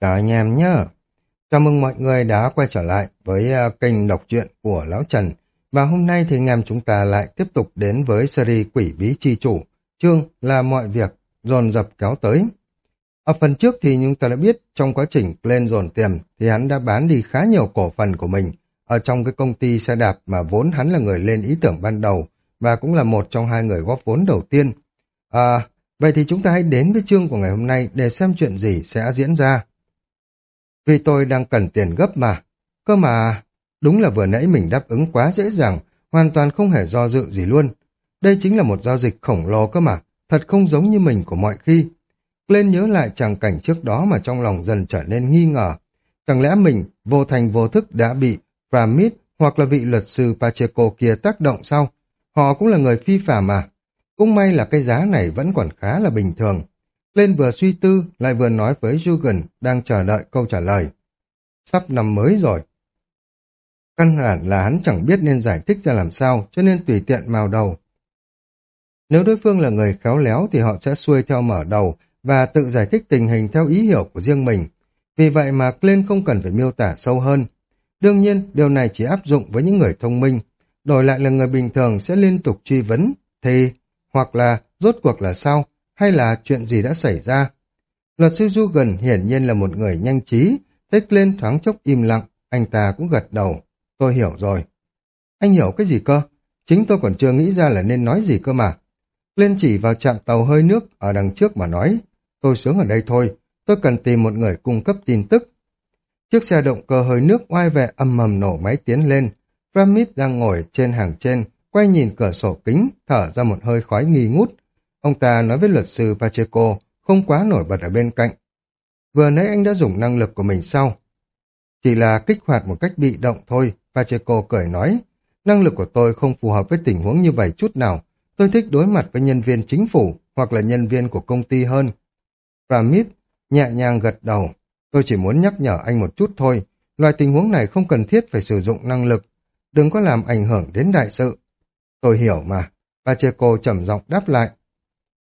Cả anh em nhé. Chào mừng mọi người đã quay trở lại với à, kênh đọc truyện của Lão Trần. Và hôm nay thì anh em chúng ta lại tiếp tục đến với series Quỷ Bí Chi Chủ. Chương là mọi việc dồn dập kéo tới. Ở phần trước thì chúng ta đã biết trong quá trình lên dồn tiền thì hắn đã bán đi khá nhiều cổ phần của mình ở trong cái công ty xe đạp mà vốn hắn là người lên ý tưởng ban đầu và cũng là một trong hai người góp vốn đầu tiên. À, vậy thì chúng ta hãy đến với chương của ngày hôm nay để xem chuyện gì sẽ diễn ra. Vì tôi đang cần tiền gấp mà. Cơ mà, đúng là vừa nãy mình đáp ứng quá dễ dàng, hoàn toàn không hề do dự gì luôn. Đây chính là một giao dịch khổng lồ cơ mà, thật không giống như mình của mọi khi. Lên nhớ lại tràng cảnh trước đó mà trong lòng dần trở nên nghi ngờ. Chẳng lẽ mình vô thành vô thức đã bị Pramit hoặc là vị luật sư Pacheco kia tác động sao? Họ cũng là người phi phàm mà. Cũng may là cái giá này vẫn còn khá là bình thường. Lên vừa suy tư, lại vừa nói với Jürgen đang chờ đợi câu trả lời. Sắp năm mới rồi. Căn bản là hắn chẳng biết nên giải thích ra làm sao, cho nên tùy tiện màu đầu. Nếu đối phương là người khéo léo thì họ sẽ xuôi theo mở đầu và tự giải thích tình hình theo ý hiểu của riêng mình. Vì vậy mà Glenn không cần phải miêu tả sâu hơn. Đương nhiên, điều này chỉ áp dụng với những người thông minh. Đổi lại là người bình thường sẽ liên tục truy vấn, thì, hoặc là rốt cuộc là sao, hay là chuyện gì đã xảy ra. Luật sư Dugan hiển nhiên là một người nhanh trí, tích lên thoáng chốc im lặng, anh ta cũng gật đầu. Tôi hiểu rồi. Anh hiểu cái gì cơ? Chính tôi còn chưa nghĩ ra là nên nói gì cơ mà. Lên chỉ vào trạm tàu hơi nước ở đằng trước mà nói. Tôi sướng ở đây thôi, tôi cần tìm một người cung cấp tin tức. Chiếc xe động cơ hơi nước oai vệ âm mầm nổ máy tiến lên. Ramit đang ngồi trên hàng trên, quay nhìn cửa sổ kính, thở ra một hơi khói nghi ngút, Ông ta nói với luật sư Pacheco không quá nổi bật ở bên cạnh. Vừa nãy anh đã dùng năng lực của mình sau. Chỉ là kích hoạt một cách bị động thôi, Pacheco cười nói. Năng lực của tôi không phù hợp với tình huống như vậy chút nào. Tôi thích đối mặt với nhân viên chính phủ hoặc là nhân viên của công ty hơn. Pramit nhẹ nhàng gật đầu. Tôi chỉ muốn nhắc nhở anh một chút thôi. Loại tình huống này không cần thiết phải sử dụng năng lực. Đừng có làm ảnh hưởng đến đại sự. Tôi hiểu mà. Pacheco trầm giọng đáp lại.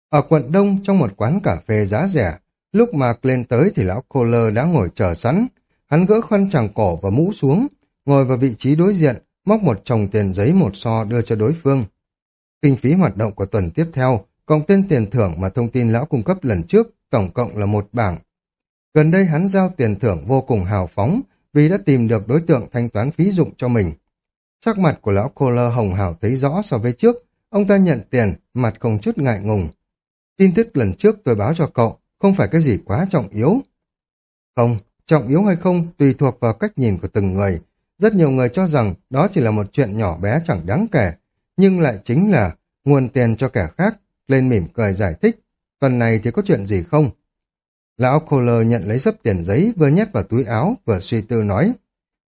Ở quận Đông trong một quán cà phê giá rẻ, lúc mà lên tới thì lão Kohler đã ngồi chờ sẵn. Hắn gỡ khăn tràng cổ và mũ xuống, ngồi vào vị trí đối diện, móc một chồng tiền giấy một so đưa cho đối phương. Kinh phí hoạt động của tuần tiếp theo, cộng tên tiền thưởng mà thông tin lão cung cấp lần trước, tổng cộng là một bảng. Gần đây hắn giao tiền thưởng vô cùng hào phóng vì đã tìm được đối tượng thanh toán phí dụng cho mình. Sắc mặt của lão Kohler hồng hào thấy rõ so với trước, ông ta nhận tiền, mặt không chút ngại ngùng. Tin tức lần trước tôi báo cho cậu, không phải cái gì quá trọng yếu. Không, trọng yếu hay không tùy thuộc vào cách nhìn của từng người. Rất nhiều người cho rằng đó chỉ là một chuyện nhỏ bé chẳng đáng kể, nhưng lại chính là nguồn tiền cho kẻ khác. Lên mỉm cười giải thích, tuần này thì có chuyện gì không? Lão Kohler nhận lấy sấp tiền giấy vừa nhét vào túi áo vừa suy tư nói.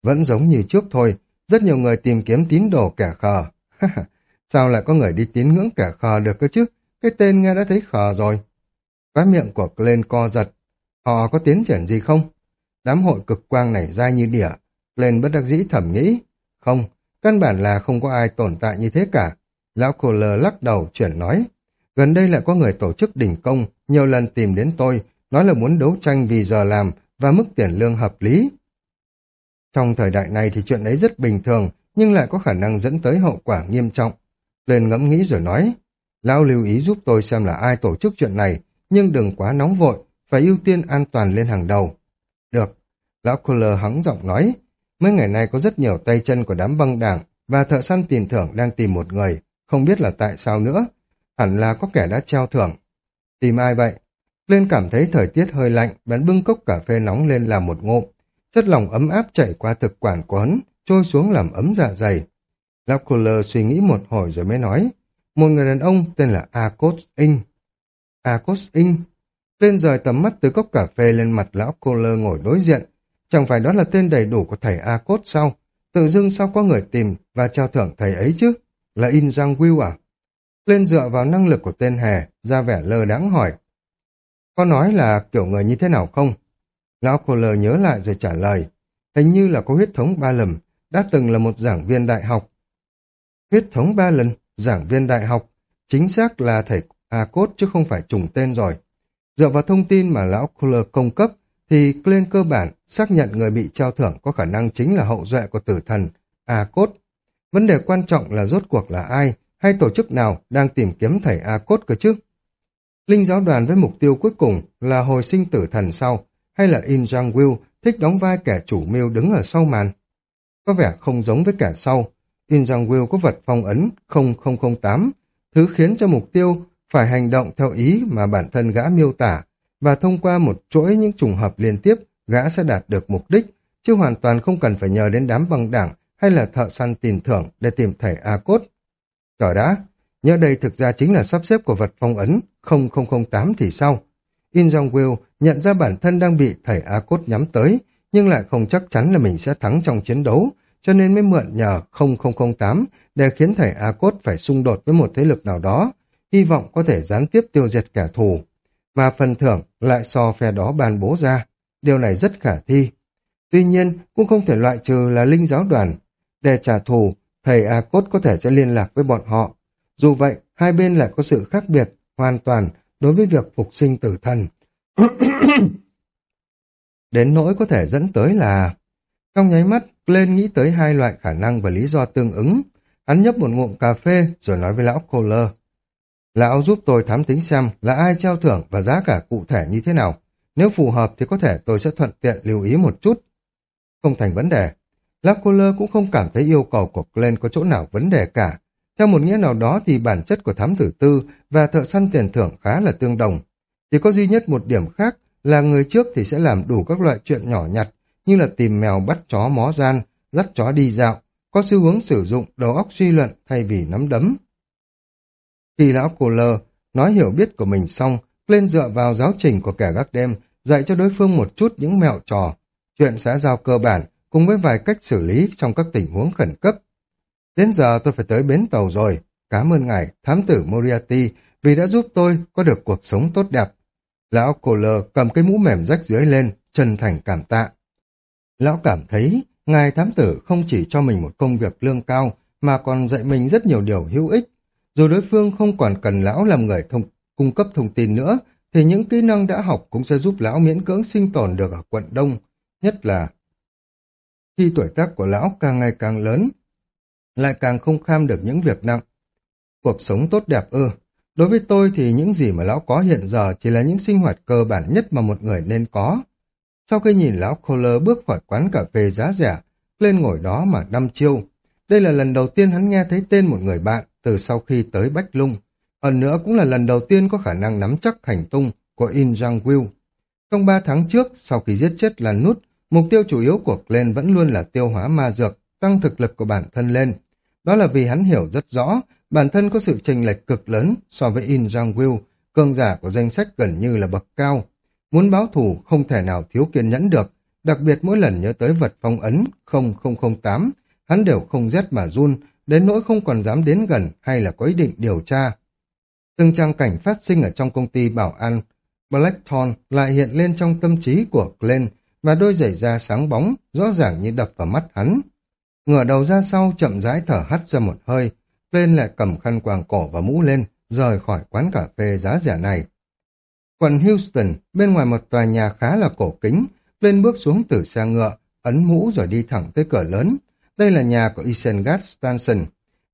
Vẫn giống như trước thôi, rất nhiều người tìm kiếm tín đồ kẻ khờ. Sao lại có người đi tín ngưỡng kẻ khờ được cơ chứ? Cái tên nghe đã thấy khờ rồi. Cái miệng của Glenn co giật. Họ có tiến triển gì không? Đám hội cực quang này dai như đỉa. Glenn bất đắc dĩ thẩm nghĩ. Không, căn bản là không có ai tồn tại như thế cả. Lão Kohler lắc đầu chuyển nói. Gần đây lại có người tổ chức đỉnh công, nhiều lần tìm đến tôi, nói là muốn đấu tranh vì giờ làm và mức tiền lương hợp lý. Trong thời đại này thì chuyện ấy rất bình thường, nhưng lại có khả năng dẫn tới hậu quả nghiêm trọng. Lên ngẫm nghĩ rồi nói, Lão lưu ý giúp tôi xem là ai tổ chức chuyện này, nhưng đừng quá nóng vội, phải ưu tiên an toàn lên hàng đầu. Được. Lão Kohler hắng giọng nói, mấy ngày nay có rất nhiều tay chân của đám băng đảng và thợ săn tiền thưởng đang tìm một người, không biết là tại sao nữa. Hẳn là có kẻ đã treo thưởng. Tìm ai vậy? Lên cảm thấy thời tiết hơi lạnh, bắn bưng cốc cà phê nóng lên làm một ngụm. Chất lòng ấm áp chảy qua thực quản của hắn, trôi xuống làm ấm dạ dày. Lão Kohler suy nghĩ một hồi rồi mới nói, một người đàn ông tên là Akos In. Akos In tên rời tầm mắt từ cốc cà phê lên mặt lão Kohler ngồi đối diện. Chẳng phải đó là tên đầy đủ của thầy Akos sao? Tự dưng sao có người tìm và trao thưởng thầy ấy chứ? Là In Giang Will à? Lên dựa vào năng lực của tên hè ra vẻ lơ đáng hỏi. Có nói là kiểu người như thế nào không? Lão Kohler nhớ lại rồi trả lời. Hình như là có huyết thống ba lần, đã từng là một giảng viên đại học. Huyết thống ba lần? Giảng viên đại học, chính xác là thầy A Cốt chứ không phải trùng tên rồi. Dựa vào thông tin mà lão Kuller cung cấp, thì lên cơ bản xác nhận người bị trao thưởng có khả năng chính là hậu duệ của tử thần A Cốt. Vấn đề quan trọng là rốt cuộc là ai hay tổ chức nào đang tìm kiếm thầy A Cốt cơ chứ? Linh giáo đoàn với mục tiêu cuối cùng là hồi sinh tử thần sau hay là In Jang Will thích đóng vai kẻ chủ mưu đứng ở sau màn? Có vẻ không giống với kẻ sau. In rằng Will có vật phong ấn 0008, thứ khiến cho mục tiêu phải hành động theo ý mà bản thân gã miêu tả và thông qua một chuỗi những trùng hợp liên tiếp, gã sẽ đạt được mục đích, chứ hoàn toàn không cần phải nhờ đến đám băng đảng hay là thợ săn tiền thưởng để tìm thầy A-cốt. Chờ đã, nhớ đây thực ra chính là sắp xếp của vật phong ấn 0008 thì sao? In Jong Will nhận ra bản thân đang bị thầy A-cốt nhắm tới, nhưng lại không chắc chắn là mình sẽ thắng trong chiến đấu, cho nên mới mượn nhờ 0008 để khiến thầy A-cốt phải xung đột với một thế lực nào đó, hy vọng có thể gián tiếp tiêu diệt kẻ thù và phần thưởng lại so phe đó ban bố ra. Điều này rất khả thi. Tuy nhiên, cũng không thể loại trừ là linh giáo đoàn. Để trả thù, thầy A Cốt có thể sẽ liên lạc với bọn họ. Dù vậy, hai bên lại có sự khác biệt, hoàn toàn, đối với việc phục sinh tử thần. Đến nỗi có thể dẫn tới là... Trong nháy mắt, lên nghĩ tới hai loại khả năng và lý do tương ứng. Hắn nhấp một ngụm cà phê rồi nói với lão Kohler. Lão giúp tôi thám tính xem là ai trao thưởng và giá cả cụ thể như thế nào. Nếu phù hợp thì có thể tôi sẽ thuận tiện lưu ý một chút. Không thành vấn đề. Lão Kohler cũng không cảm thấy yêu cầu của Glenn có chỗ nào vấn đề cả. Theo một nghĩa nào đó thì bản chất của thám tử tư và thợ săn tiền thưởng khá là tương đồng. Chỉ có duy nhất một điểm khác là người trước thì sẽ làm đủ các loại chuyện nhỏ nhặt như là tìm mèo bắt chó mó gian, dắt chó đi dạo, có xu hướng sử dụng đầu óc suy luận thay vì nắm đấm. Khi lão cô lơ nói hiểu biết của mình xong, lên dựa vào giáo trình của kẻ gác đêm, dạy cho đối phương một chút những mẹo trò, chuyện xã giao cơ bản, cùng với vài cách xử lý trong các tình huống khẩn cấp. Đến giờ tôi phải tới bến tàu rồi. Cảm ơn ngài, thám tử Moriarty, vì đã giúp tôi có được cuộc sống tốt đẹp. Lão cô lơ cầm cái mũ mềm rách dưới lên, chân thành cảm tạ. Lão cảm thấy, ngài thám tử không chỉ cho mình một công việc lương cao, mà còn dạy mình rất nhiều điều hữu ích, dù đối phương không còn cần lão làm người thông, cung cấp thông tin nữa, thì những kỹ năng đã học cũng sẽ giúp lão miễn cưỡng sinh tồn được ở quận Đông, nhất là khi tuổi tác của lão càng ngày càng lớn, lại càng không kham được những việc nặng. Cuộc sống tốt đẹp ư. Đối với tôi thì những gì mà lão có hiện giờ chỉ là những sinh hoạt cơ bản nhất mà một người nên có. Sau khi nhìn lão Kohler bước khỏi quán cà phê giá rẻ, lên ngồi đó mà đăm chiêu. Đây là lần đầu tiên hắn nghe thấy tên một người bạn, từ sau khi tới Bách Lung. Hơn nữa cũng là lần đầu tiên có khả năng nắm chắc hành tung của In Jang Will. Trong ba tháng trước, sau khi giết chết Lan Nút, mục tiêu chủ yếu của Glenn vẫn luôn là tiêu hóa ma dược, tăng thực lực của bản thân lên. Đó là vì hắn hiểu rất rõ, bản thân có sự chênh lệch cực lớn so với In Jang Will, cường giả của danh sách gần như là bậc cao. Muốn báo thù không thể nào thiếu kiên nhẫn được, đặc biệt mỗi lần nhớ tới vật phong ấn 0008, hắn đều không rét mà run, đến nỗi không còn dám đến gần hay là có ý định điều tra. Từng trang cảnh phát sinh ở trong công ty bảo an Blackthorn lại hiện lên trong tâm trí của Glenn và đôi giày da sáng bóng, rõ ràng như đập vào mắt hắn. Ngửa đầu ra sau chậm rãi thở hắt ra một hơi, Glenn lại cầm khăn quàng cổ và mũ lên, rời khỏi quán cà phê giá rẻ này. Quận Houston, bên ngoài một tòa nhà khá là cổ kính, Glenn bước xuống từ xe ngựa, ấn mũ rồi đi thẳng tới cửa lớn, đây là nhà của Isengard Stanson.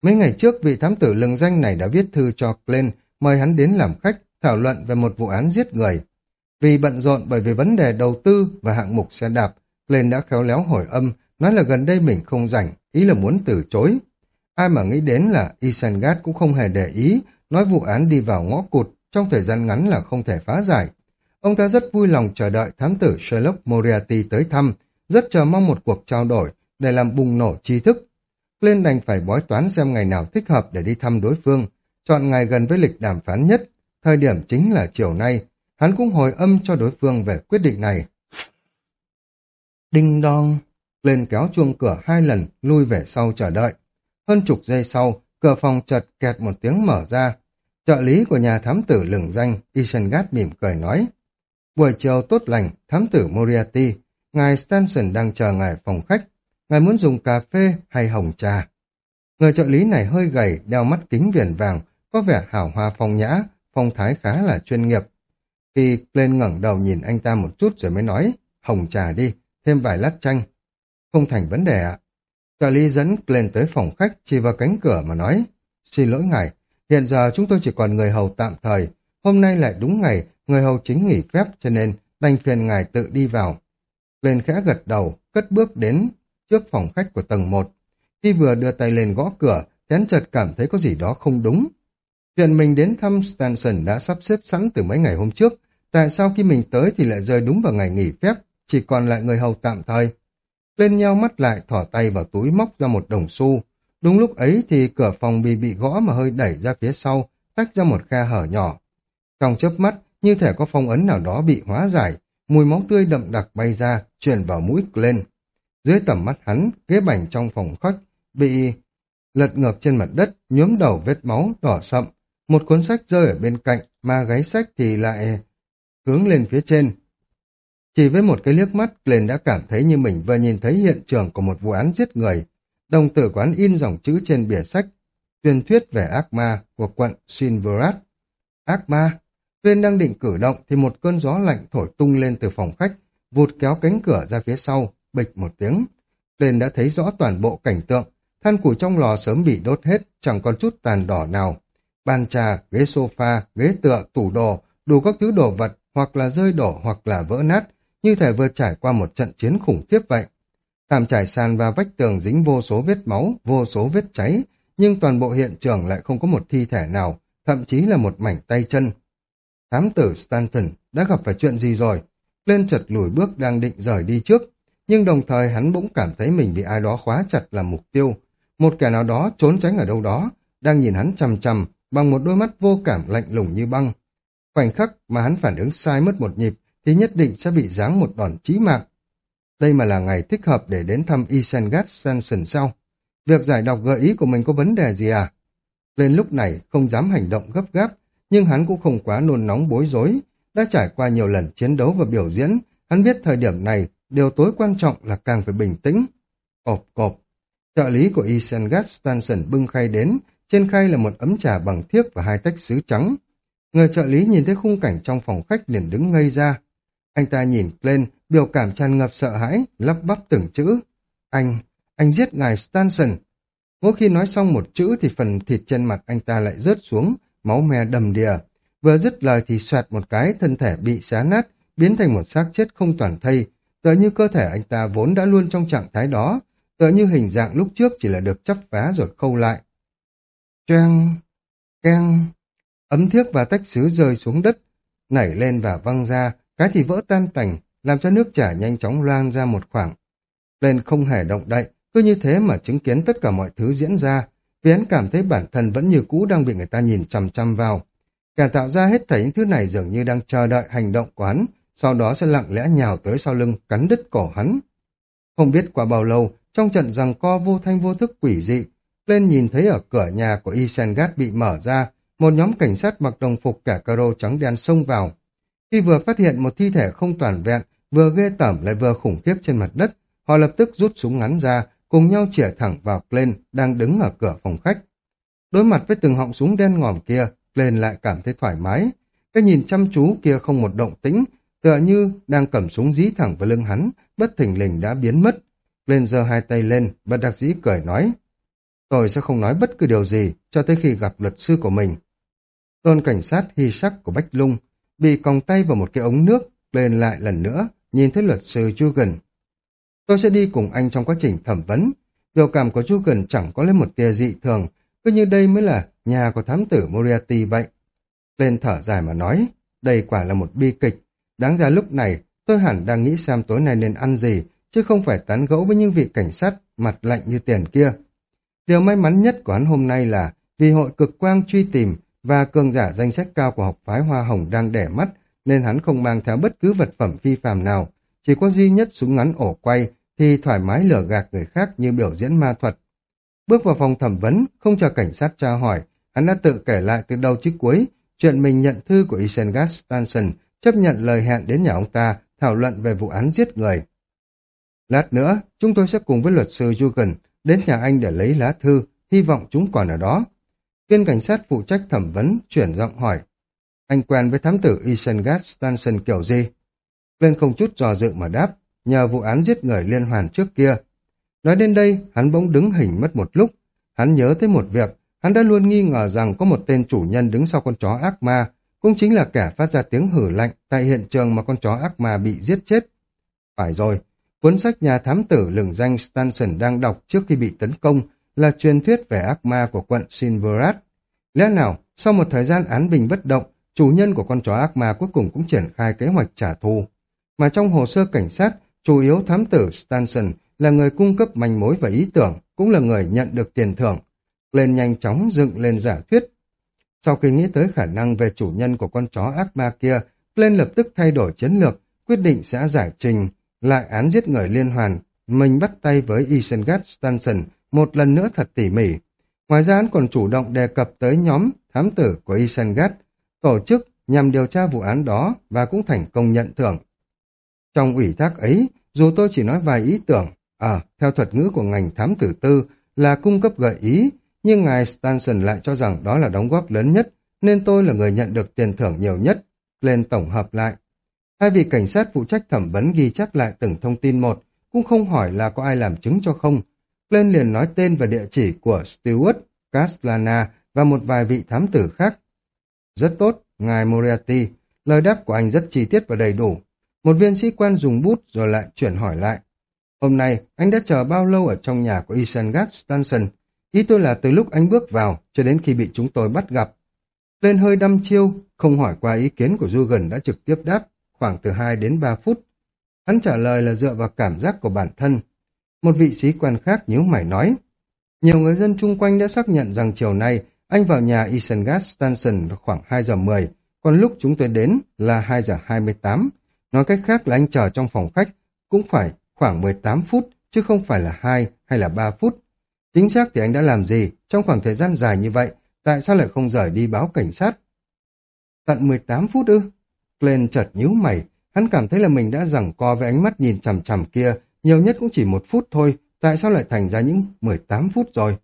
Mấy ngày trước, vị thám tử lừng danh này đã viết thư cho Glenn mời hắn đến làm khách, thảo luận về một vụ án giết người. Vì bận rộn bởi vì vấn đề đầu tư và hạng mục xe đạp, Glenn đã khéo léo hỏi âm, nói là gần đây mình không rảnh, ý là muốn từ chối. Ai mà nghĩ đến là Isengard cũng không hề để ý, nói vụ án đi vào ngõ cụt, trong thời gian ngắn là không thể phá giải. Ông ta rất vui lòng chờ đợi thám tử Sherlock Moriarty tới thăm, rất chờ mong một cuộc trao đổi, để làm bùng nổ tri thức. Lên đành phải bói toán xem ngày nào thích hợp để đi thăm đối phương, chọn ngày gần với lịch đàm phán nhất, thời điểm chính là chiều nay. Hắn cũng hồi âm cho đối phương về quyết định này. Đinh đong, lên kéo chuông cửa hai lần, lui về sau chờ đợi. Hơn chục giây sau, cửa phòng chợt kẹt một tiếng mở ra. Trợ lý của nhà thám tử lừng danh, Isengard mỉm cười nói. Buổi chiều tốt lành, thám tử Moriarty, ngài Stanson đang chờ ngài phòng khách, ngài muốn dùng cà phê hay hồng trà. Người trợ lý này hơi gầy, đeo mắt kính viền vàng, có vẻ hảo hoa phong nhã, phong thái khá là chuyên nghiệp. Khi lên ngẩng đầu nhìn anh ta một chút rồi mới nói, hồng trà đi, thêm vài lát chanh. Không thành vấn đề ạ. Trợ lý dẫn lên tới phòng khách, chỉ vào cánh cửa mà nói. Xin lỗi ngài, hiện giờ chúng tôi chỉ còn người hầu tạm thời. Hôm nay lại đúng ngày, người hầu chính nghỉ phép cho nên đành phiền ngài tự đi vào. Lên khẽ gật đầu, cất bước đến trước phòng khách của tầng 1. Khi vừa đưa tay lên gõ cửa, chén chợt cảm thấy có gì đó không đúng. Chuyện mình đến thăm Stanson đã sắp xếp sẵn từ mấy ngày hôm trước, tại sao khi mình tới thì lại rơi đúng vào ngày nghỉ phép, chỉ còn lại người hầu tạm thời. Lên nhau mắt lại thỏ tay vào túi móc ra một đồng xu. Đúng lúc ấy thì cửa phòng bị bị gõ mà hơi đẩy ra phía sau, tách ra một khe hở nhỏ. Trong chớp mắt, như thể có phong ấn nào đó bị hóa giải, mùi máu tươi đậm đặc bay ra, truyền vào mũi lên. Dưới tầm mắt hắn, ghế bành trong phòng khách bị lật ngược trên mặt đất, nhuốm đầu vết máu đỏ sậm. Một cuốn sách rơi ở bên cạnh, mà gáy sách thì lại hướng lên phía trên. Chỉ với một cái liếc mắt, Glenn đã cảm thấy như mình vừa nhìn thấy hiện trường của một vụ án giết người. Đồng tử quán in dòng chữ trên bìa sách, truyền thuyết về ác ma của quận Silverat. Ác ma? tuyên đang định cử động thì một cơn gió lạnh thổi tung lên từ phòng khách, vụt kéo cánh cửa ra phía sau, bịch một tiếng. Tuyên đã thấy rõ toàn bộ cảnh tượng, than củi trong lò sớm bị đốt hết, chẳng còn chút tàn đỏ nào. Bàn trà, ghế sofa, ghế tựa, tủ đồ, đủ các thứ đồ vật hoặc là rơi đổ hoặc là vỡ nát, như thể vừa trải qua một trận chiến khủng khiếp vậy. Thảm trải sàn và vách tường dính vô số vết máu, vô số vết cháy, nhưng toàn bộ hiện trường lại không có một thi thể nào, thậm chí là một mảnh tay chân. Thám tử Stanton đã gặp phải chuyện gì rồi? Lên chật lùi bước đang định rời đi trước, nhưng đồng thời hắn bỗng cảm thấy mình bị ai đó khóa chặt làm mục tiêu. Một kẻ nào đó trốn tránh ở đâu đó, đang nhìn hắn chằm chằm bằng một đôi mắt vô cảm lạnh lùng như băng. Khoảnh khắc mà hắn phản ứng sai mất một nhịp thì nhất định sẽ bị giáng một đòn chí mạng. Đây mà là ngày thích hợp để đến thăm Isengard Sanson sau. Việc giải đọc gợi ý của mình có vấn đề gì à? Lên lúc này không dám hành động gấp gáp, nhưng hắn cũng không quá nôn nóng bối rối. Đã trải qua nhiều lần chiến đấu và biểu diễn, hắn biết thời điểm này điều tối quan trọng là càng phải bình tĩnh. Cộp cộp. Trợ lý của Isengard Stanson bưng khay đến, trên khay là một ấm trà bằng thiếc và hai tách sứ trắng. Người trợ lý nhìn thấy khung cảnh trong phòng khách liền đứng ngây ra. Anh ta nhìn lên, biểu cảm tràn ngập sợ hãi, lắp bắp từng chữ. Anh, anh giết ngài Stanson. Mỗi khi nói xong một chữ thì phần thịt trên mặt anh ta lại rớt xuống, máu me đầm đìa. Vừa dứt lời thì soạt một cái, thân thể bị xá nát, biến thành một xác chết không toàn thây, tựa như cơ thể anh ta vốn đã luôn trong trạng thái đó, tựa như hình dạng lúc trước chỉ là được chắp phá rồi khâu lại. Choang, keng, ấm thiếc và tách sứ rơi xuống đất, nảy lên và văng ra, cái thì vỡ tan tành, làm cho nước chảy nhanh chóng loang ra một khoảng. Lên không hề động đậy, cứ như thế mà chứng kiến tất cả mọi thứ diễn ra, vì hắn cảm thấy bản thân vẫn như cũ đang bị người ta nhìn chằm chằm vào. Kẻ tạo ra hết thảy những thứ này dường như đang chờ đợi hành động của hắn, sau đó sẽ lặng lẽ nhào tới sau lưng cắn đứt cổ hắn. Không biết qua bao lâu, trong trận rằng co vô thanh vô thức quỷ dị, lên nhìn thấy ở cửa nhà của Isengard bị mở ra, một nhóm cảnh sát mặc đồng phục cả caro trắng đen xông vào. Khi vừa phát hiện một thi thể không toàn vẹn, vừa ghê tởm lại vừa khủng khiếp trên mặt đất, họ lập tức rút súng ngắn ra, cùng nhau chĩa thẳng vào Glenn đang đứng ở cửa phòng khách. Đối mặt với từng họng súng đen ngòm kia, Glenn lại cảm thấy thoải mái. Cái nhìn chăm chú kia không một động tĩnh, tựa như đang cầm súng dí thẳng vào lưng hắn, bất thình lình đã biến mất. Glenn giơ hai tay lên, bất đặc dĩ cười nói, tôi sẽ không nói bất cứ điều gì cho tới khi gặp luật sư của mình. Tôn cảnh sát hy sắc của Bách Lung bị còng tay vào một cái ống nước, lên lại lần nữa, nhìn thấy luật sư Jugan. Tôi sẽ đi cùng anh trong quá trình thẩm vấn. Biểu cảm của Jugan chẳng có lên một tia dị thường, cứ như đây mới là nhà của thám tử Moriarty vậy. Lên thở dài mà nói, đây quả là một bi kịch. Đáng ra lúc này, tôi hẳn đang nghĩ xem tối nay nên ăn gì, chứ không phải tán gẫu với những vị cảnh sát mặt lạnh như tiền kia. Điều may mắn nhất của hắn hôm nay là vì hội cực quang truy tìm và cường giả danh sách cao của học phái Hoa Hồng đang đẻ mắt, nên hắn không mang theo bất cứ vật phẩm phi phàm nào, chỉ có duy nhất súng ngắn ổ quay thì thoải mái lừa gạt người khác như biểu diễn ma thuật. Bước vào phòng thẩm vấn, không chờ cảnh sát tra hỏi, hắn đã tự kể lại từ đầu chí cuối chuyện mình nhận thư của Isengard Stanson, chấp nhận lời hẹn đến nhà ông ta thảo luận về vụ án giết người. Lát nữa, chúng tôi sẽ cùng với luật sư Jugan đến nhà anh để lấy lá thư, hy vọng chúng còn ở đó. Viên cảnh sát phụ trách thẩm vấn chuyển giọng hỏi. Anh quen với thám tử Isengard Stanson kiểu gì? Lên không chút dò dự mà đáp, nhờ vụ án giết người liên hoàn trước kia. Nói đến đây, hắn bỗng đứng hình mất một lúc. Hắn nhớ tới một việc, hắn đã luôn nghi ngờ rằng có một tên chủ nhân đứng sau con chó ác ma, cũng chính là kẻ phát ra tiếng hử lạnh tại hiện trường mà con chó ác ma bị giết chết. Phải rồi, cuốn sách nhà thám tử lừng danh Stanson đang đọc trước khi bị tấn công là truyền thuyết về ác ma của quận Silverad. Lẽ nào, sau một thời gian án bình bất động, chủ nhân của con chó ác ma cuối cùng cũng triển khai kế hoạch trả thù. Mà trong hồ sơ cảnh sát, chủ yếu thám tử Stanson là người cung cấp manh mối và ý tưởng, cũng là người nhận được tiền thưởng. Lên nhanh chóng dựng lên giả thuyết. Sau khi nghĩ tới khả năng về chủ nhân của con chó ác ma kia, Glenn lập tức thay đổi chiến lược, quyết định sẽ giải trình lại án giết người liên hoàn. Mình bắt tay với Isengard Stanson một lần nữa thật tỉ mỉ. Ngoài ra hắn còn chủ động đề cập tới nhóm thám tử của Isengard, tổ chức nhằm điều tra vụ án đó và cũng thành công nhận thưởng. Trong ủy thác ấy, dù tôi chỉ nói vài ý tưởng, à, theo thuật ngữ của ngành thám tử tư là cung cấp gợi ý, nhưng ngài Stanson lại cho rằng đó là đóng góp lớn nhất, nên tôi là người nhận được tiền thưởng nhiều nhất. Lên tổng hợp lại. Hai vị cảnh sát phụ trách thẩm vấn ghi chép lại từng thông tin một, cũng không hỏi là có ai làm chứng cho không. Lên liền nói tên và địa chỉ của Stewart, Caslana và một vài vị thám tử khác. Rất tốt, ngài Moriarty, lời đáp của anh rất chi tiết và đầy đủ. Một viên sĩ quan dùng bút rồi lại chuyển hỏi lại. Hôm nay, anh đã chờ bao lâu ở trong nhà của Isengard Stanson? Ý tôi là từ lúc anh bước vào cho đến khi bị chúng tôi bắt gặp. Lên hơi đăm chiêu, không hỏi qua ý kiến của Dugan đã trực tiếp đáp, khoảng từ 2 đến 3 phút. Hắn trả lời là dựa vào cảm giác của bản thân. Một vị sĩ quan khác nhíu mày nói. Nhiều người dân chung quanh đã xác nhận rằng chiều nay anh vào nhà Isengard Stanson vào khoảng 2 giờ 10, còn lúc chúng tôi đến là 2 giờ 28. Nói cách khác là anh chờ trong phòng khách cũng phải khoảng 18 phút, chứ không phải là 2 hay là 3 phút. Chính xác thì anh đã làm gì trong khoảng thời gian dài như vậy, tại sao lại không rời đi báo cảnh sát? Tận 18 phút ư? Glenn chợt nhíu mày, hắn cảm thấy là mình đã giằng co với ánh mắt nhìn chằm chằm kia, nhiều nhất cũng chỉ một phút thôi, tại sao lại thành ra những 18 phút rồi?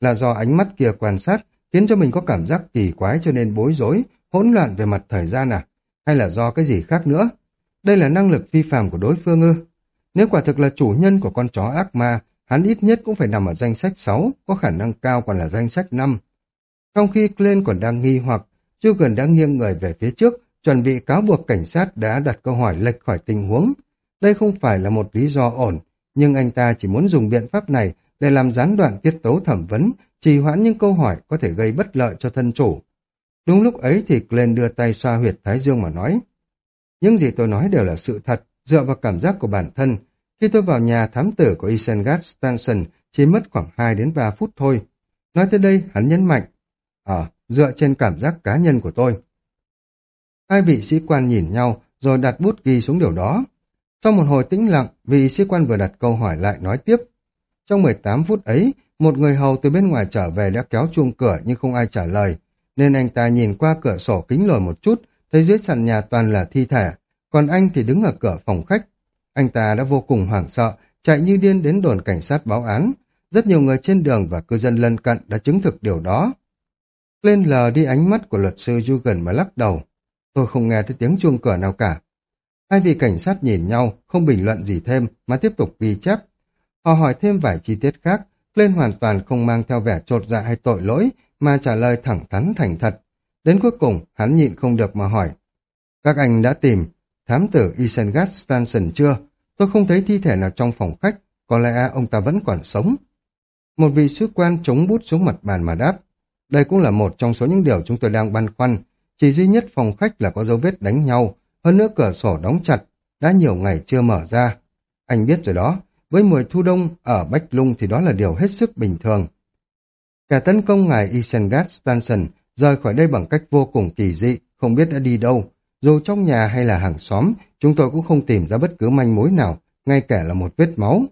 Là do ánh mắt kia quan sát, khiến cho mình có cảm giác kỳ quái cho nên bối rối, hỗn loạn về mặt thời gian à? Hay là do cái gì khác nữa? Đây là năng lực phi phàm của đối phương ư? Nếu quả thực là chủ nhân của con chó ác ma, hắn ít nhất cũng phải nằm ở danh sách 6, có khả năng cao còn là danh sách 5. Trong khi Glenn còn đang nghi hoặc, Jugan đã nghiêng người về phía trước, chuẩn bị cáo buộc cảnh sát đã đặt câu hỏi lệch khỏi tình huống. Đây không phải là một lý do ổn, nhưng anh ta chỉ muốn dùng biện pháp này để làm gián đoạn tiết tấu thẩm vấn, trì hoãn những câu hỏi có thể gây bất lợi cho thân chủ. Đúng lúc ấy thì Glenn đưa tay xoa huyệt thái dương mà nói. Những gì tôi nói đều là sự thật, dựa vào cảm giác của bản thân. Khi tôi vào nhà thám tử của Isengard Stanson chỉ mất khoảng 2 đến 3 phút thôi. Nói tới đây, hắn nhấn mạnh. Ờ, dựa trên cảm giác cá nhân của tôi. Hai vị sĩ quan nhìn nhau rồi đặt bút ghi xuống điều đó. Sau một hồi tĩnh lặng, vị sĩ quan vừa đặt câu hỏi lại nói tiếp. Trong 18 phút ấy, một người hầu từ bên ngoài trở về đã kéo chuông cửa nhưng không ai trả lời, nên anh ta nhìn qua cửa sổ kính lồi một chút, thấy dưới sàn nhà toàn là thi thể, còn anh thì đứng ở cửa phòng khách. Anh ta đã vô cùng hoảng sợ, chạy như điên đến đồn cảnh sát báo án. Rất nhiều người trên đường và cư dân lân cận đã chứng thực điều đó. Lên lờ đi ánh mắt của luật sư Dugan mà lắc đầu. Tôi không nghe thấy tiếng chuông cửa nào cả. Hai vị cảnh sát nhìn nhau, không bình luận gì thêm, mà tiếp tục ghi chép. Họ hỏi thêm vài chi tiết khác, lên hoàn toàn không mang theo vẻ trột dạ hay tội lỗi, mà trả lời thẳng thắn thành thật. Đến cuối cùng, hắn nhịn không được mà hỏi. Các anh đã tìm thám tử Isengard Stanson chưa? Tôi không thấy thi thể nào trong phòng khách, có lẽ ông ta vẫn còn sống. Một vị sứ quan chống bút xuống mặt bàn mà đáp. Đây cũng là một trong số những điều chúng tôi đang băn khoăn. Chỉ duy nhất phòng khách là có dấu vết đánh nhau, hơn nữa cửa sổ đóng chặt, đã nhiều ngày chưa mở ra. Anh biết rồi đó, với mùa thu đông ở Bách Lung thì đó là điều hết sức bình thường. Kẻ tấn công ngài Isengard Stanson rời khỏi đây bằng cách vô cùng kỳ dị, không biết đã đi đâu. Dù trong nhà hay là hàng xóm, chúng tôi cũng không tìm ra bất cứ manh mối nào, ngay cả là một vết máu.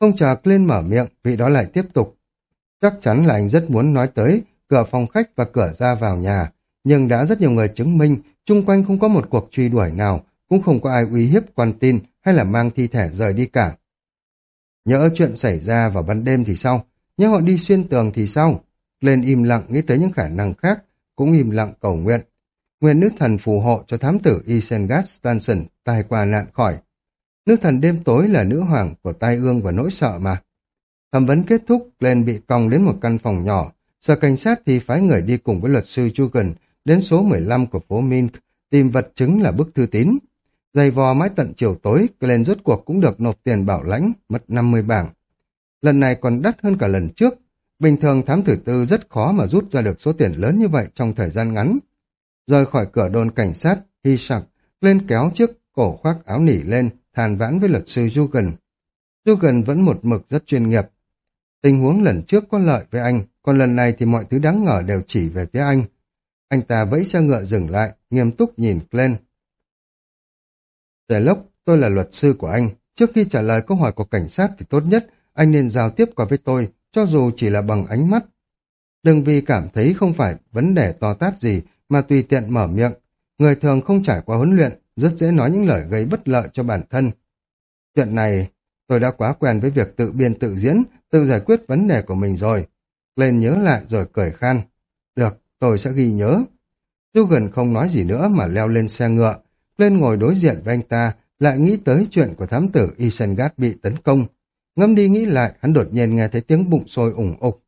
Không chờ lên mở miệng, vị đó lại tiếp tục. Chắc chắn là anh rất muốn nói tới cửa phòng khách và cửa ra vào nhà, nhưng đã rất nhiều người chứng minh chung quanh không có một cuộc truy đuổi nào, cũng không có ai uy hiếp quan tin hay là mang thi thể rời đi cả. Nhỡ chuyện xảy ra vào ban đêm thì sao? Nhớ họ đi xuyên tường thì sao? Lên im lặng nghĩ tới những khả năng khác, cũng im lặng cầu nguyện. Nguyện nước thần phù hộ cho thám tử Isengard Stanson tai qua nạn khỏi. Nước thần đêm tối là nữ hoàng của tai ương và nỗi sợ mà. Thẩm vấn kết thúc, lên bị còng đến một căn phòng nhỏ. Sở cảnh sát thì phái người đi cùng với luật sư Jugan đến số 15 của phố Mink tìm vật chứng là bức thư tín. Dày vò mãi tận chiều tối, Glenn rốt cuộc cũng được nộp tiền bảo lãnh, mất 50 bảng. Lần này còn đắt hơn cả lần trước. Bình thường thám tử tư rất khó mà rút ra được số tiền lớn như vậy trong thời gian ngắn. Rời khỏi cửa đồn cảnh sát, Hy Sặc lên kéo chiếc cổ khoác áo nỉ lên, than vãn với luật sư Dugan. Dugan vẫn một mực rất chuyên nghiệp. Tình huống lần trước có lợi với anh, còn lần này thì mọi thứ đáng ngờ đều chỉ về phía anh. Anh ta vẫy xe ngựa dừng lại, nghiêm túc nhìn Glenn. Tề lốc, tôi là luật sư của anh. Trước khi trả lời câu hỏi của cảnh sát thì tốt nhất anh nên giao tiếp qua với tôi, cho dù chỉ là bằng ánh mắt. Đừng vì cảm thấy không phải vấn đề to tát gì mà tùy tiện mở miệng. Người thường không trải qua huấn luyện, rất dễ nói những lời gây bất lợi cho bản thân. Chuyện này, tôi đã quá quen với việc tự biên tự diễn, tự giải quyết vấn đề của mình rồi. Lên nhớ lại rồi cười khan. Được, tôi sẽ ghi nhớ. Dugan không nói gì nữa mà leo lên xe ngựa. Lên ngồi đối diện với anh ta, lại nghĩ tới chuyện của thám tử Isengard bị tấn công. Ngâm đi nghĩ lại, hắn đột nhiên nghe thấy tiếng bụng sôi ủng ục.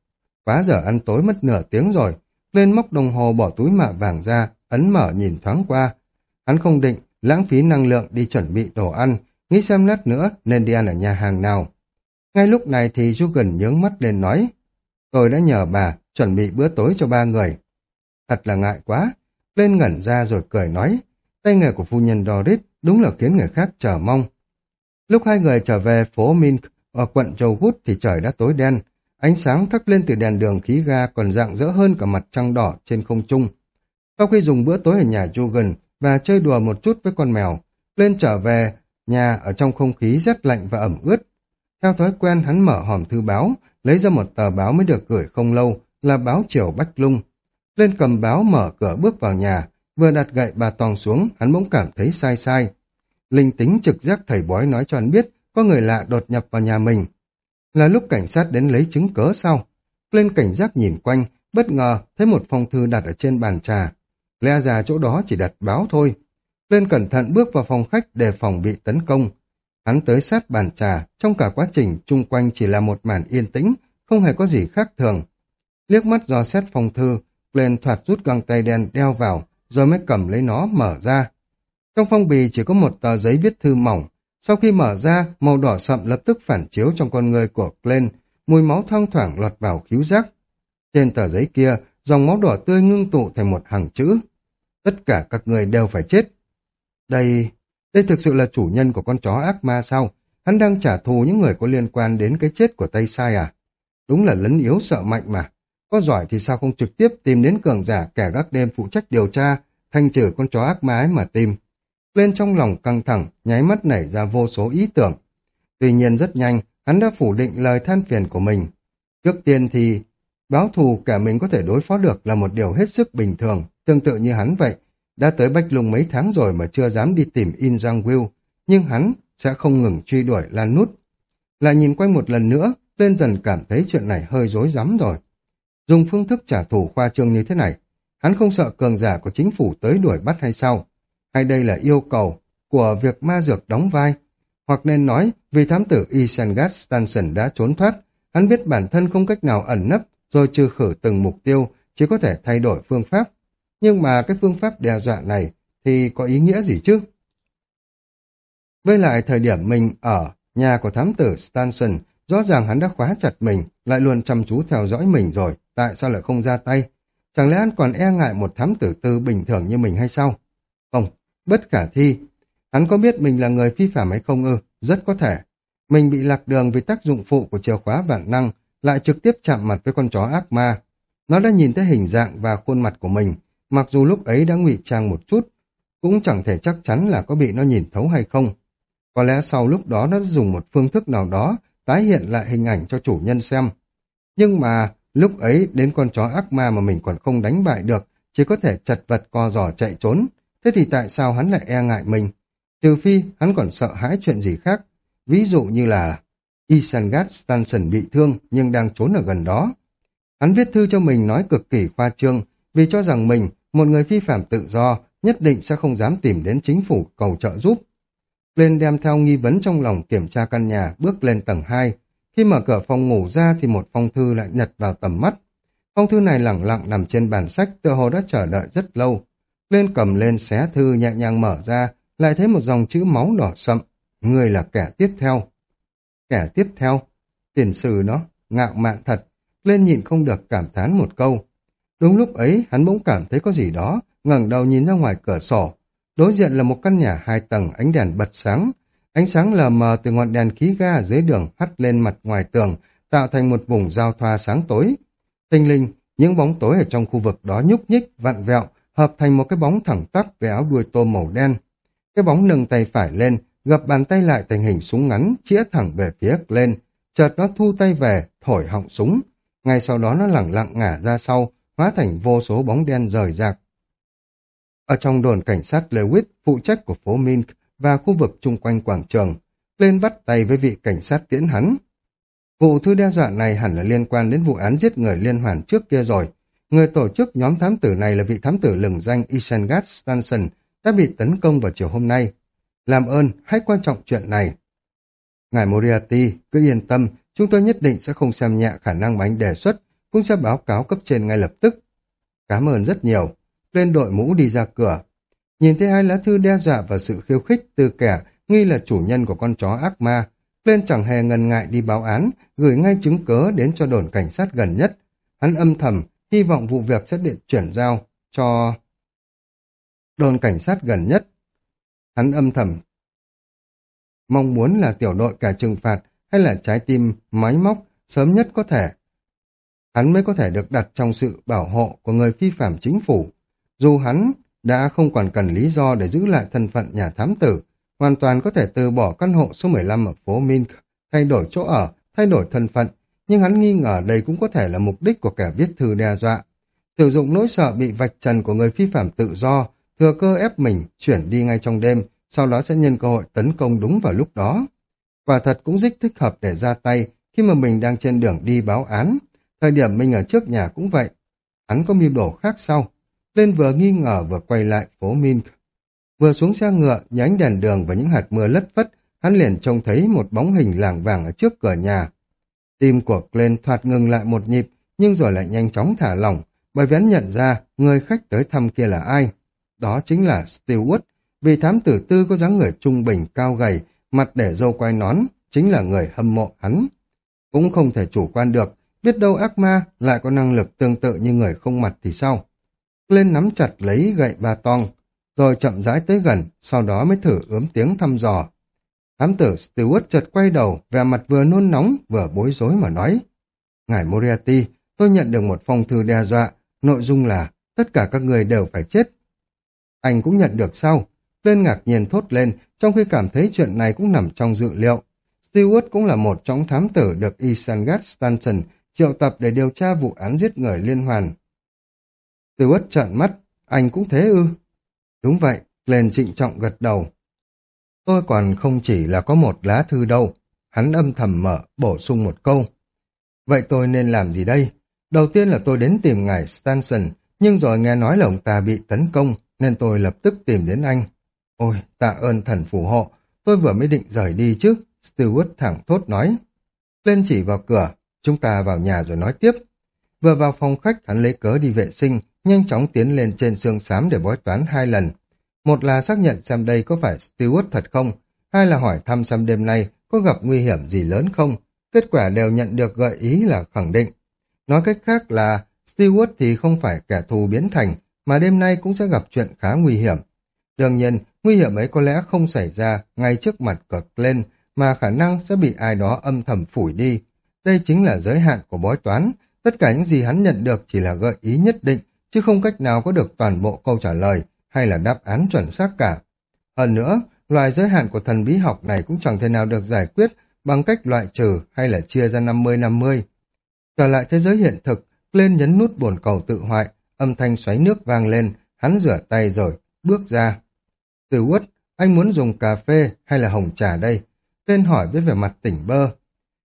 Quá giờ ăn tối mất nửa tiếng rồi. Lên móc đồng hồ bỏ túi mạ vàng ra, ấn mở nhìn thoáng qua. Hắn không định lãng phí năng lượng đi chuẩn bị đồ ăn, nghĩ xem lát nữa nên đi ăn ở nhà hàng nào. Ngay lúc này thì Jugen nhướng mắt lên nói, tôi đã nhờ bà chuẩn bị bữa tối cho ba người. Thật là ngại quá, lên ngẩn ra rồi cười nói, tay nghề của phu nhân Doris đúng là khiến người khác chờ mong. Lúc hai người trở về phố Mink ở quận Châu Hút thì trời đã tối đen, ánh sáng thắp lên từ đèn đường khí ga còn rạng rỡ hơn cả mặt trăng đỏ trên không trung. Sau khi dùng bữa tối ở nhà Jugan và chơi đùa một chút với con mèo, lên trở về nhà ở trong không khí rất lạnh và ẩm ướt. Theo thói quen hắn mở hòm thư báo, lấy ra một tờ báo mới được gửi không lâu, là báo Triều Bách Lung. Lên cầm báo mở cửa bước vào nhà, vừa đặt gậy bà tòng xuống, hắn bỗng cảm thấy sai sai. Linh tính trực giác thầy bói nói cho hắn biết có người lạ đột nhập vào nhà mình. Là lúc cảnh sát đến lấy chứng cớ sau. Lên cảnh giác nhìn quanh, bất ngờ thấy một phong thư đặt ở trên bàn trà. Lẽ ra chỗ đó chỉ đặt báo thôi. Lên cẩn thận bước vào phòng khách để phòng bị tấn công. Hắn tới sát bàn trà, trong cả quá trình chung quanh chỉ là một màn yên tĩnh, không hề có gì khác thường. Liếc mắt do xét phong thư, lên thoạt rút găng tay đen đeo vào, rồi mới cầm lấy nó mở ra. Trong phong bì chỉ có một tờ giấy viết thư mỏng, sau khi mở ra, màu đỏ sậm lập tức phản chiếu trong con người của Glenn, mùi máu thoang thoảng lọt vào khíu giác. Trên tờ giấy kia, dòng máu đỏ tươi ngưng tụ thành một hàng chữ. Tất cả các người đều phải chết. Đây, đây thực sự là chủ nhân của con chó ác ma sao? Hắn đang trả thù những người có liên quan đến cái chết của Tây Sai à? Đúng là lấn yếu sợ mạnh mà. Có giỏi thì sao không trực tiếp tìm đến cường giả kẻ gác đêm phụ trách điều tra, thanh trừ con chó ác ma ấy mà tìm. Lên trong lòng căng thẳng, nháy mắt nảy ra vô số ý tưởng. Tuy nhiên rất nhanh, hắn đã phủ định lời than phiền của mình. Trước tiên thì, báo thù cả mình có thể đối phó được là một điều hết sức bình thường, tương tự như hắn vậy. Đã tới Bách Lung mấy tháng rồi mà chưa dám đi tìm In Giang Will, nhưng hắn sẽ không ngừng truy đuổi Lan Nút. Lại nhìn quanh một lần nữa, lên dần cảm thấy chuyện này hơi rối rắm rồi. Dùng phương thức trả thù khoa trương như thế này, hắn không sợ cường giả của chính phủ tới đuổi bắt hay sao? hay đây là yêu cầu của việc ma dược đóng vai, hoặc nên nói vì thám tử Isengard Stanson đã trốn thoát, hắn biết bản thân không cách nào ẩn nấp, rồi trừ khử từng mục tiêu, chỉ có thể thay đổi phương pháp. Nhưng mà cái phương pháp đe dọa này thì có ý nghĩa gì chứ? Với lại thời điểm mình ở nhà của thám tử Stanson, rõ ràng hắn đã khóa chặt mình, lại luôn chăm chú theo dõi mình rồi, tại sao lại không ra tay? Chẳng lẽ hắn còn e ngại một thám tử tư bình thường như mình hay sao? Không, bất khả thi. Hắn có biết mình là người phi phạm hay không ư? Rất có thể. Mình bị lạc đường vì tác dụng phụ của chìa khóa vạn năng, lại trực tiếp chạm mặt với con chó ác ma. Nó đã nhìn thấy hình dạng và khuôn mặt của mình, mặc dù lúc ấy đã ngụy trang một chút, cũng chẳng thể chắc chắn là có bị nó nhìn thấu hay không. Có lẽ sau lúc đó nó dùng một phương thức nào đó tái hiện lại hình ảnh cho chủ nhân xem. Nhưng mà lúc ấy đến con chó ác ma mà mình còn không đánh bại được, chỉ có thể chật vật co giò chạy trốn, Thế thì tại sao hắn lại e ngại mình? Trừ phi hắn còn sợ hãi chuyện gì khác. Ví dụ như là Isengard Stanson bị thương nhưng đang trốn ở gần đó. Hắn viết thư cho mình nói cực kỳ khoa trương vì cho rằng mình một người phi phạm tự do nhất định sẽ không dám tìm đến chính phủ cầu trợ giúp. Lên đem theo nghi vấn trong lòng kiểm tra căn nhà, bước lên tầng 2. Khi mở cửa phòng ngủ ra thì một phong thư lại nhật vào tầm mắt. Phong thư này lẳng lặng nằm trên bàn sách, tựa hồ đã chờ đợi rất lâu. Lên cầm lên xé thư nhẹ nhàng mở ra, lại thấy một dòng chữ máu đỏ sậm. Người là kẻ tiếp theo. Kẻ tiếp theo? Tiền sử nó, ngạo mạn thật. Lên nhịn không được cảm thán một câu. Đúng lúc ấy, hắn bỗng cảm thấy có gì đó, ngẩng đầu nhìn ra ngoài cửa sổ. Đối diện là một căn nhà hai tầng, ánh đèn bật sáng. Ánh sáng lờ mờ từ ngọn đèn khí ga dưới đường hắt lên mặt ngoài tường, tạo thành một vùng giao thoa sáng tối. Tinh linh, những bóng tối ở trong khu vực đó nhúc nhích, vặn vẹo, hợp thành một cái bóng thẳng tắp với áo đuôi tôm màu đen. Cái bóng nâng tay phải lên, gập bàn tay lại thành hình súng ngắn, chĩa thẳng về phía lên. Chợt nó thu tay về, thổi họng súng. Ngay sau đó nó lẳng lặng ngả ra sau, hóa thành vô số bóng đen rời rạc. Ở trong đồn cảnh sát Lewis, phụ trách của phố Mink và khu vực chung quanh quảng trường, lên bắt tay với vị cảnh sát tiễn hắn. Vụ thư đe dọa này hẳn là liên quan đến vụ án giết người liên hoàn trước kia rồi. Người tổ chức nhóm thám tử này là vị thám tử lừng danh Isengard Stanson đã bị tấn công vào chiều hôm nay. Làm ơn, hãy quan trọng chuyện này. Ngài Moriarty, cứ yên tâm, chúng tôi nhất định sẽ không xem nhẹ khả năng mà anh đề xuất, cũng sẽ báo cáo cấp trên ngay lập tức. Cảm ơn rất nhiều. Lên đội mũ đi ra cửa. Nhìn thấy hai lá thư đe dọa và sự khiêu khích từ kẻ nghi là chủ nhân của con chó ác ma, lên chẳng hề ngần ngại đi báo án, gửi ngay chứng cớ đến cho đồn cảnh sát gần nhất. Hắn âm thầm, hy vọng vụ việc sẽ điện chuyển giao cho đồn cảnh sát gần nhất. Hắn âm thầm, mong muốn là tiểu đội cả trừng phạt hay là trái tim máy móc sớm nhất có thể. Hắn mới có thể được đặt trong sự bảo hộ của người phi phạm chính phủ. Dù hắn đã không còn cần lý do để giữ lại thân phận nhà thám tử, hoàn toàn có thể từ bỏ căn hộ số 15 ở phố Mink, thay đổi chỗ ở, thay đổi thân phận, nhưng hắn nghi ngờ đây cũng có thể là mục đích của kẻ viết thư đe dọa. Sử dụng nỗi sợ bị vạch trần của người phi phạm tự do, thừa cơ ép mình chuyển đi ngay trong đêm, sau đó sẽ nhân cơ hội tấn công đúng vào lúc đó. Quả thật cũng dích thích hợp để ra tay khi mà mình đang trên đường đi báo án. Thời điểm mình ở trước nhà cũng vậy. Hắn có mưu đồ khác sau. Lên vừa nghi ngờ vừa quay lại phố Mink. Vừa xuống xe ngựa, nhánh đèn đường và những hạt mưa lất phất, hắn liền trông thấy một bóng hình làng vàng ở trước cửa nhà. Tim của Glenn thoạt ngừng lại một nhịp, nhưng rồi lại nhanh chóng thả lỏng, bởi vì hắn nhận ra người khách tới thăm kia là ai. Đó chính là Stewart, vì thám tử tư có dáng người trung bình cao gầy, mặt để dâu quai nón, chính là người hâm mộ hắn. Cũng không thể chủ quan được, biết đâu ác ma lại có năng lực tương tự như người không mặt thì sao? Lên nắm chặt lấy gậy ba tong, rồi chậm rãi tới gần, sau đó mới thử ướm tiếng thăm dò. Thám tử Stewart chợt quay đầu, vẻ mặt vừa nôn nóng, vừa bối rối mà nói. Ngài Moriarty, tôi nhận được một phong thư đe dọa, nội dung là tất cả các người đều phải chết. Anh cũng nhận được sao? Lên ngạc nhiên thốt lên, trong khi cảm thấy chuyện này cũng nằm trong dự liệu. Stewart cũng là một trong thám tử được Isangat Stanton triệu tập để điều tra vụ án giết người liên hoàn. Stewart trợn mắt, anh cũng thế ư? Đúng vậy, lên trịnh trọng gật đầu. Tôi còn không chỉ là có một lá thư đâu. Hắn âm thầm mở, bổ sung một câu. Vậy tôi nên làm gì đây? Đầu tiên là tôi đến tìm ngài Stanson, nhưng rồi nghe nói là ông ta bị tấn công, nên tôi lập tức tìm đến anh. Ôi, tạ ơn thần phù hộ, tôi vừa mới định rời đi chứ. Stewart thẳng thốt nói. Lên chỉ vào cửa, chúng ta vào nhà rồi nói tiếp. Vừa vào phòng khách, hắn lấy cớ đi vệ sinh, nhanh chóng tiến lên trên xương xám để bói toán hai lần. Một là xác nhận xem đây có phải Stewart thật không, hai là hỏi thăm xem đêm nay có gặp nguy hiểm gì lớn không. Kết quả đều nhận được gợi ý là khẳng định. Nói cách khác là Stewart thì không phải kẻ thù biến thành, mà đêm nay cũng sẽ gặp chuyện khá nguy hiểm. Đương nhiên, nguy hiểm ấy có lẽ không xảy ra ngay trước mặt cực lên, mà khả năng sẽ bị ai đó âm thầm phủi đi. Đây chính là giới hạn của bói toán, tất cả những gì hắn nhận được chỉ là gợi ý nhất định, chứ không cách nào có được toàn bộ câu trả lời hay là đáp án chuẩn xác cả. Hơn nữa, loài giới hạn của thần bí học này cũng chẳng thể nào được giải quyết bằng cách loại trừ hay là chia ra 50-50. Trở lại thế giới hiện thực, lên nhấn nút bồn cầu tự hoại, âm thanh xoáy nước vang lên, hắn rửa tay rồi, bước ra. Từ uất, anh muốn dùng cà phê hay là hồng trà đây? Tên hỏi với vẻ mặt tỉnh bơ.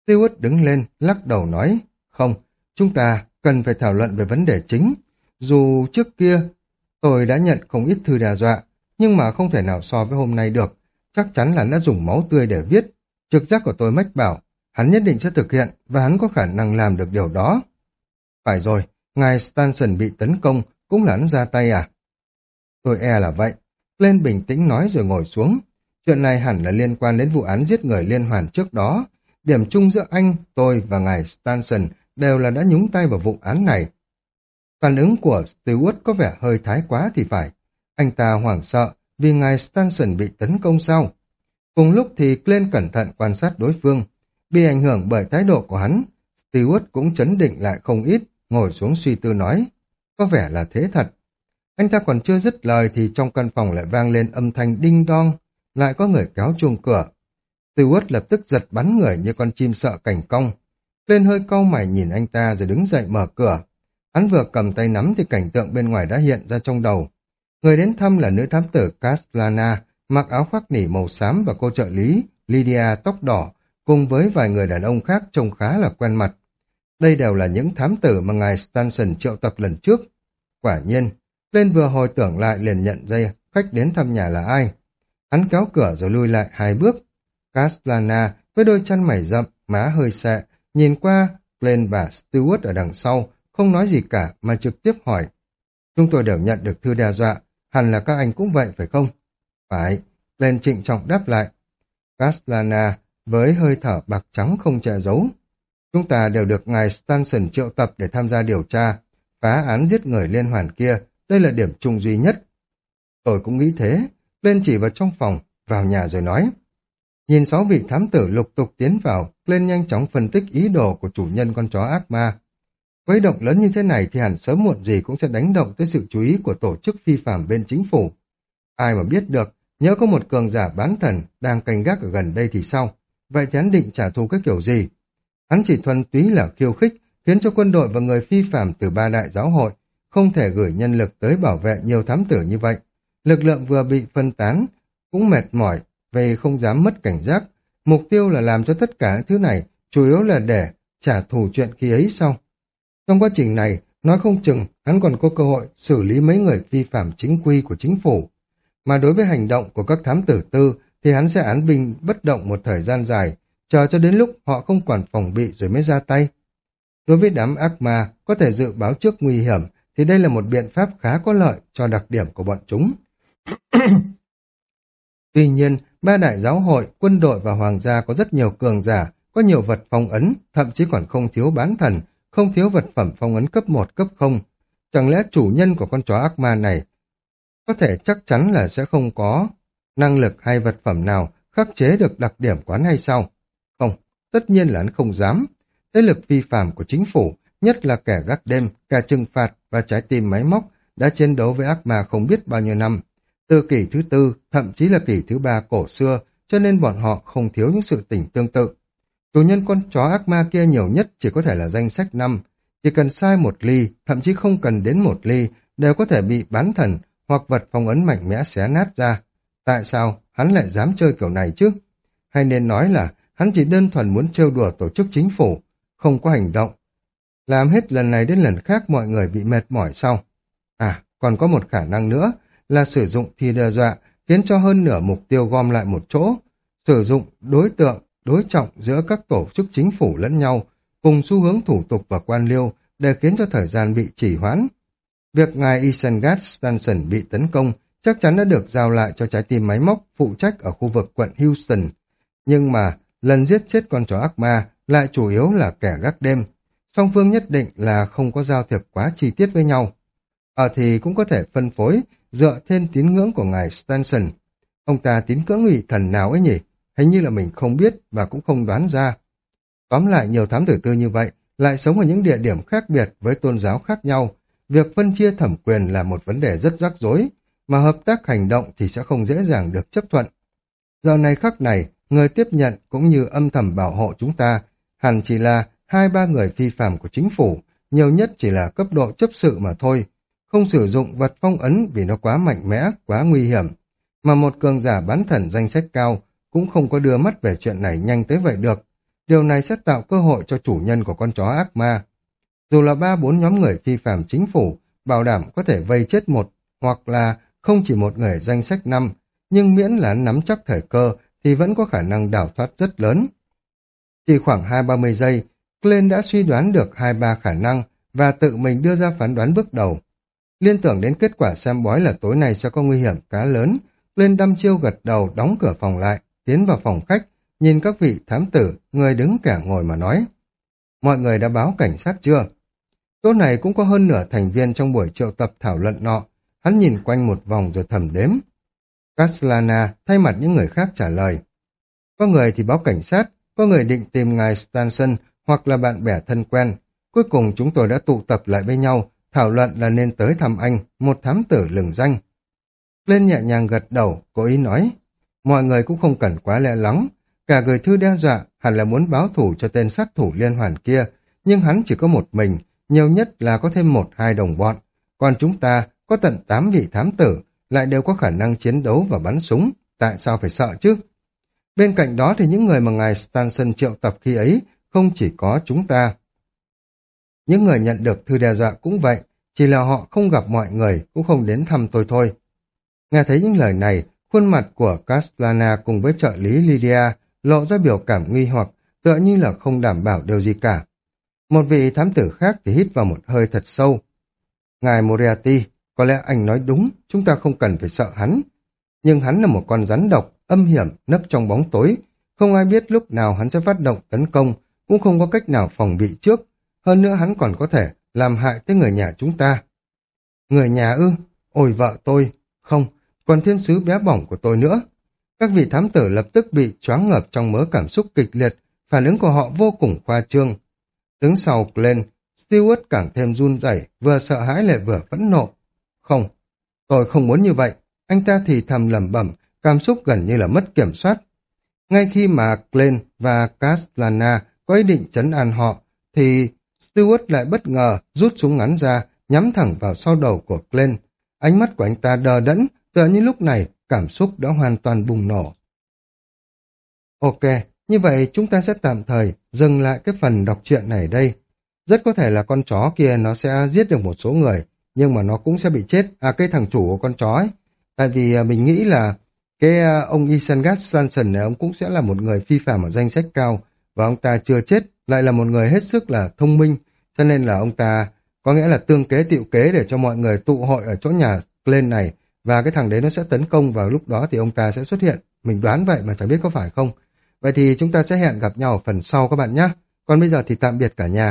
Tiêu út đứng lên, lắc đầu nói, không, chúng ta cần phải thảo luận về vấn đề chính. Dù trước kia Tôi đã nhận không ít thư đe dọa, nhưng mà không thể nào so với hôm nay được. Chắc chắn là đã dùng máu tươi để viết. Trực giác của tôi mách bảo, hắn nhất định sẽ thực hiện và hắn có khả năng làm được điều đó. Phải rồi, ngài Stanson bị tấn công, cũng là hắn ra tay à? Tôi e là vậy. Lên bình tĩnh nói rồi ngồi xuống. Chuyện này hẳn là liên quan đến vụ án giết người liên hoàn trước đó. Điểm chung giữa anh, tôi và ngài Stanson đều là đã nhúng tay vào vụ án này. Phản ứng của Stewart có vẻ hơi thái quá thì phải. Anh ta hoảng sợ vì ngài Stanson bị tấn công sau. Cùng lúc thì Glenn cẩn thận quan sát đối phương. Bị ảnh hưởng bởi thái độ của hắn, Stewart cũng chấn định lại không ít, ngồi xuống suy tư nói. Có vẻ là thế thật. Anh ta còn chưa dứt lời thì trong căn phòng lại vang lên âm thanh đinh đong, lại có người kéo chuông cửa. Stewart lập tức giật bắn người như con chim sợ cảnh cong. Lên hơi cau mày nhìn anh ta rồi đứng dậy mở cửa. Hắn vừa cầm tay nắm thì cảnh tượng bên ngoài đã hiện ra trong đầu. Người đến thăm là nữ thám tử Caslana, mặc áo khoác nỉ màu xám và cô trợ lý Lydia tóc đỏ, cùng với vài người đàn ông khác trông khá là quen mặt. Đây đều là những thám tử mà ngài Stanson triệu tập lần trước. Quả nhiên, lên vừa hồi tưởng lại liền nhận ra khách đến thăm nhà là ai. Hắn kéo cửa rồi lui lại hai bước. Caslana với đôi chân mày rậm, má hơi xệ, nhìn qua lên và Stewart ở đằng sau, không nói gì cả mà trực tiếp hỏi. Chúng tôi đều nhận được thư đe dọa, hẳn là các anh cũng vậy phải không? Phải, lên trịnh trọng đáp lại. Caslana với hơi thở bạc trắng không che giấu. Chúng ta đều được ngài Stanson triệu tập để tham gia điều tra, phá án giết người liên hoàn kia, đây là điểm chung duy nhất. Tôi cũng nghĩ thế, lên chỉ vào trong phòng, vào nhà rồi nói. Nhìn sáu vị thám tử lục tục tiến vào, lên nhanh chóng phân tích ý đồ của chủ nhân con chó ác ma với động lớn như thế này thì hẳn sớm muộn gì cũng sẽ đánh động tới sự chú ý của tổ chức phi phạm bên chính phủ. Ai mà biết được, nhớ có một cường giả bán thần đang canh gác ở gần đây thì sao? Vậy thì hắn định trả thù cái kiểu gì? Hắn chỉ thuần túy là khiêu khích, khiến cho quân đội và người phi phạm từ ba đại giáo hội không thể gửi nhân lực tới bảo vệ nhiều thám tử như vậy. Lực lượng vừa bị phân tán, cũng mệt mỏi, về không dám mất cảnh giác. Mục tiêu là làm cho tất cả thứ này chủ yếu là để trả thù chuyện khi ấy sau. Trong quá trình này, nói không chừng hắn còn có cơ hội xử lý mấy người vi phạm chính quy của chính phủ. Mà đối với hành động của các thám tử tư thì hắn sẽ án binh bất động một thời gian dài, chờ cho đến lúc họ không còn phòng bị rồi mới ra tay. Đối với đám ác ma có thể dự báo trước nguy hiểm thì đây là một biện pháp khá có lợi cho đặc điểm của bọn chúng. Tuy nhiên, ba đại giáo hội, quân đội và hoàng gia có rất nhiều cường giả, có nhiều vật phong ấn, thậm chí còn không thiếu bán thần, không thiếu vật phẩm phong ấn cấp 1, cấp 0. Chẳng lẽ chủ nhân của con chó ác ma này có thể chắc chắn là sẽ không có năng lực hay vật phẩm nào khắc chế được đặc điểm quán hay sao? Không, tất nhiên là hắn không dám. Thế lực vi phạm của chính phủ, nhất là kẻ gác đêm, kẻ trừng phạt và trái tim máy móc đã chiến đấu với ác ma không biết bao nhiêu năm. Từ kỷ thứ tư, thậm chí là kỷ thứ ba cổ xưa, cho nên bọn họ không thiếu những sự tình tương tự. Chủ nhân con chó ác ma kia nhiều nhất chỉ có thể là danh sách năm, chỉ cần sai một ly, thậm chí không cần đến một ly, đều có thể bị bán thần hoặc vật phong ấn mạnh mẽ xé nát ra. Tại sao hắn lại dám chơi kiểu này chứ? Hay nên nói là hắn chỉ đơn thuần muốn trêu đùa tổ chức chính phủ, không có hành động. Làm hết lần này đến lần khác mọi người bị mệt mỏi sau. À, còn có một khả năng nữa là sử dụng thì đe dọa khiến cho hơn nửa mục tiêu gom lại một chỗ, sử dụng đối tượng đối trọng giữa các tổ chức chính phủ lẫn nhau, cùng xu hướng thủ tục và quan liêu để khiến cho thời gian bị trì hoãn. Việc ngài Isengard Stanson bị tấn công chắc chắn đã được giao lại cho trái tim máy móc phụ trách ở khu vực quận Houston. Nhưng mà lần giết chết con chó ác ma lại chủ yếu là kẻ gác đêm. Song phương nhất định là không có giao thiệp quá chi tiết với nhau. Ở thì cũng có thể phân phối dựa thêm tín ngưỡng của ngài Stanson. Ông ta tín cưỡng ủy thần nào ấy nhỉ? Hình như là mình không biết và cũng không đoán ra. Tóm lại nhiều thám tử tư như vậy lại sống ở những địa điểm khác biệt với tôn giáo khác nhau. Việc phân chia thẩm quyền là một vấn đề rất rắc rối, mà hợp tác hành động thì sẽ không dễ dàng được chấp thuận. Giờ này khắc này, người tiếp nhận cũng như âm thầm bảo hộ chúng ta hẳn chỉ là hai ba người phi phạm của chính phủ, nhiều nhất chỉ là cấp độ chấp sự mà thôi, không sử dụng vật phong ấn vì nó quá mạnh mẽ, quá nguy hiểm. Mà một cường giả bán thần danh sách cao cũng không có đưa mắt về chuyện này nhanh tới vậy được. Điều này sẽ tạo cơ hội cho chủ nhân của con chó ác ma. Dù là ba bốn nhóm người phi phạm chính phủ, bảo đảm có thể vây chết một hoặc là không chỉ một người danh sách năm, nhưng miễn là nắm chắc thời cơ thì vẫn có khả năng đào thoát rất lớn. Chỉ khoảng hai ba mươi giây, Glenn đã suy đoán được hai ba khả năng và tự mình đưa ra phán đoán bước đầu. Liên tưởng đến kết quả xem bói là tối nay sẽ có nguy hiểm cá lớn, Glenn đăm chiêu gật đầu đóng cửa phòng lại, tiến vào phòng khách, nhìn các vị thám tử, người đứng cả ngồi mà nói. Mọi người đã báo cảnh sát chưa? Chỗ này cũng có hơn nửa thành viên trong buổi triệu tập thảo luận nọ. Hắn nhìn quanh một vòng rồi thầm đếm. Caslana thay mặt những người khác trả lời. Có người thì báo cảnh sát, có người định tìm ngài Stanson hoặc là bạn bè thân quen. Cuối cùng chúng tôi đã tụ tập lại với nhau, thảo luận là nên tới thăm anh, một thám tử lừng danh. Lên nhẹ nhàng gật đầu, cố ý nói. Mọi người cũng không cần quá lẹ lắng. Cả gửi thư đe dọa hẳn là muốn báo thủ cho tên sát thủ liên hoàn kia, nhưng hắn chỉ có một mình, nhiều nhất là có thêm một hai đồng bọn. Còn chúng ta có tận tám vị thám tử, lại đều có khả năng chiến đấu và bắn súng, tại sao phải sợ chứ? Bên cạnh đó thì những người mà ngài Stanson triệu tập khi ấy không chỉ có chúng ta. Những người nhận được thư đe dọa cũng vậy, chỉ là họ không gặp mọi người, cũng không đến thăm tôi thôi. Nghe thấy những lời này, khuôn mặt của Castellana cùng với trợ lý Lydia lộ ra biểu cảm nghi hoặc, tựa như là không đảm bảo điều gì cả. Một vị thám tử khác thì hít vào một hơi thật sâu. Ngài Moriarty, có lẽ anh nói đúng, chúng ta không cần phải sợ hắn. Nhưng hắn là một con rắn độc, âm hiểm, nấp trong bóng tối. Không ai biết lúc nào hắn sẽ phát động tấn công, cũng không có cách nào phòng bị trước. Hơn nữa hắn còn có thể làm hại tới người nhà chúng ta. Người nhà ư? Ôi vợ tôi! Không, còn thiên sứ bé bỏng của tôi nữa. Các vị thám tử lập tức bị choáng ngợp trong mớ cảm xúc kịch liệt, phản ứng của họ vô cùng khoa trương. Đứng sau lên, Stewart càng thêm run rẩy, vừa sợ hãi lại vừa phẫn nộ. Không, tôi không muốn như vậy. Anh ta thì thầm lẩm bẩm, cảm xúc gần như là mất kiểm soát. Ngay khi mà Glenn và Castlana có ý định chấn an họ, thì Stewart lại bất ngờ rút súng ngắn ra, nhắm thẳng vào sau đầu của Glenn. Ánh mắt của anh ta đờ đẫn, tựa như lúc này cảm xúc đã hoàn toàn bùng nổ. Ok, như vậy chúng ta sẽ tạm thời dừng lại cái phần đọc truyện này đây. Rất có thể là con chó kia nó sẽ giết được một số người, nhưng mà nó cũng sẽ bị chết. À cái thằng chủ của con chó ấy. Tại vì à, mình nghĩ là cái à, ông Isengard Sanson này ông cũng sẽ là một người phi phạm ở danh sách cao và ông ta chưa chết, lại là một người hết sức là thông minh, cho nên là ông ta có nghĩa là tương kế tiệu kế để cho mọi người tụ hội ở chỗ nhà lên này và cái thằng đấy nó sẽ tấn công vào lúc đó thì ông ta sẽ xuất hiện. Mình đoán vậy mà chẳng biết có phải không. Vậy thì chúng ta sẽ hẹn gặp nhau ở phần sau các bạn nhé. Còn bây giờ thì tạm biệt cả nhà.